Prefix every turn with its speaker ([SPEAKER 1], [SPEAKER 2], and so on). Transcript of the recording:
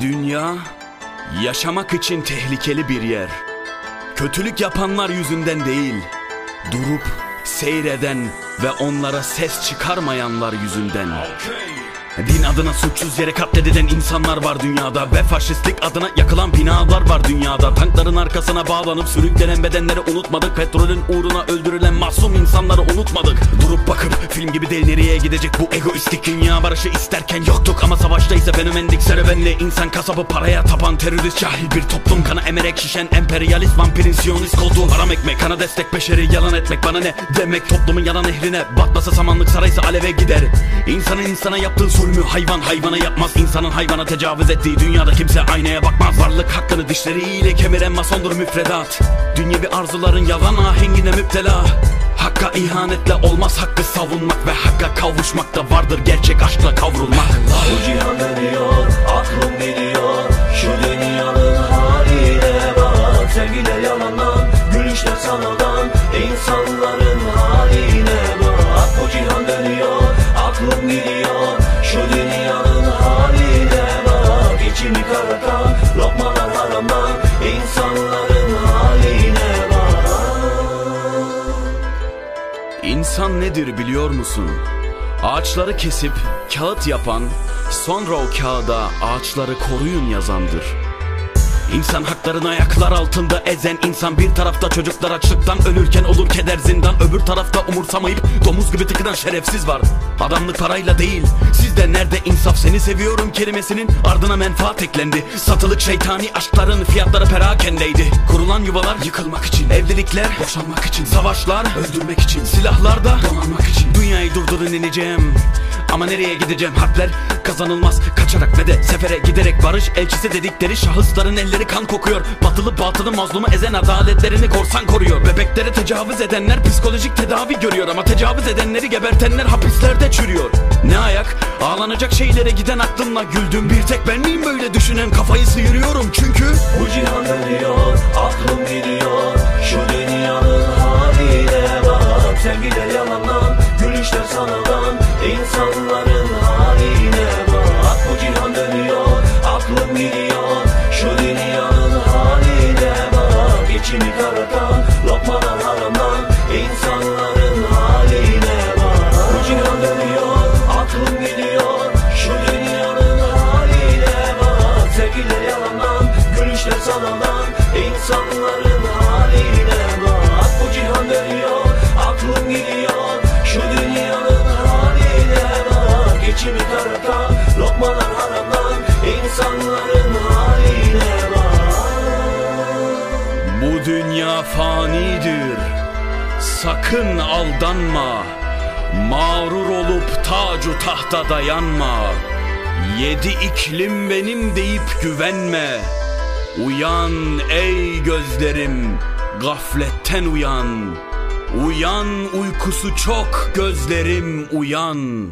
[SPEAKER 1] Dünya yaşamak için tehlikeli bir yer. Kötülük yapanlar yüzünden değil, durup seyreden ve onlara ses çıkarmayanlar yüzünden. Din adına suçsuz yere katledilen insanlar var dünyada. Ve faşistlik adına yakılan binalar var dünyada. Tankların arkasına bağlanıp sürüklenen bedenleri unutmadık. Petrolün uğruna öldürülen masum insanları unutmadık. Durup bakıp film gibi değil nereye gidecek bu egoistik dünya Barışı isterken yoktuk. Ama savaşta ise fenomendik Serüvenli insan kasabı paraya tapan terörist Cahil bir toplum. Kana emerek şişen emperyalist vampirin siyonist koltuğu. Haram ekmek kana destek beşeri yalan etmek. Bana ne demek Toplumun yalan ehrine batmasa samanlık saraysa aleve gider. İnsanın insana yaptığı zulmü hayvan hayvana yapmaz. İnsanın hayvana tecavüz ettiği dünyada kimse aynaya bakmaz. Varlık hakkını dişleriyle kemiren masondur müfredat. Dünyevi arzuların yalan ahengine müptela. Hakka ihanetle olmaz hakkı savunmak Ve hakka kavuşmak da vardır gerçek aşkla kavrulmak.
[SPEAKER 2] Bu cihan dönüyor, aklım biliyor. Şu dünyanın haline bak. Sevgiler yalandan, gülüşler sanaldan İnsanların haline karartan lokmalar haramdan İnsanların haline bak
[SPEAKER 1] İnsan nedir biliyor musun? Ağaçları kesip kağıt yapan, sonra o kağıda ağaçları koruyun yazandır. İnsan haklarını ayaklar altında ezen insan. Bir tarafta çocuklar açlıktan ölürken olur keder zindan. Öbür tarafta umursamayıp domuz gibi tıkınan şerefsiz var. Adamlık parayla değil Sizde nerede? İnsaf seni seviyorum kelimesinin ardına menfaat eklendi. Satılık şeytani aşkların fiyatları perakendeydi. Kurulan yuvalar yıkılmak için Evlilikler boşanmak için Savaşlar öldürmek için Silahlar da donanmak için. Dünyayı durdurun ineceğim ama nereye gideceğim? Harpler kazanılmaz. Kaçarak ve de sefere giderek barış elçisi dedikleri şahısların elleri kan kokuyor. Batılı batılı mazlumu ezen adaletlerini korsan koruyor. Bebeklere tecavüz edenler psikolojik tedavi görüyor Ama tecavüz edenleri gebertenler hapislerde çürüyor. Ne ayak? Ağlanacak şeylere giden aklımla güldüm. Bir tek ben miyim böyle düşünen? Kafayı sıyırıyorum çünkü
[SPEAKER 2] Bu cihan dönüyor, aklım biliyor sanaldan İnsanların haline bak. Bu cihan dönüyor, aklım gidiyor. Şu dünyanın haline bak. İçimi karartan lokmalar haramdan İnsanların haline bak.
[SPEAKER 1] Bu dünya fanidir. Sakın aldanma. Mağrur olup tacu tahta dayanma. Yedi iklim benim deyip güvenme Uyan ey gözlerim Gafletten uyan. Uyan uykusu çok gözlerim uyan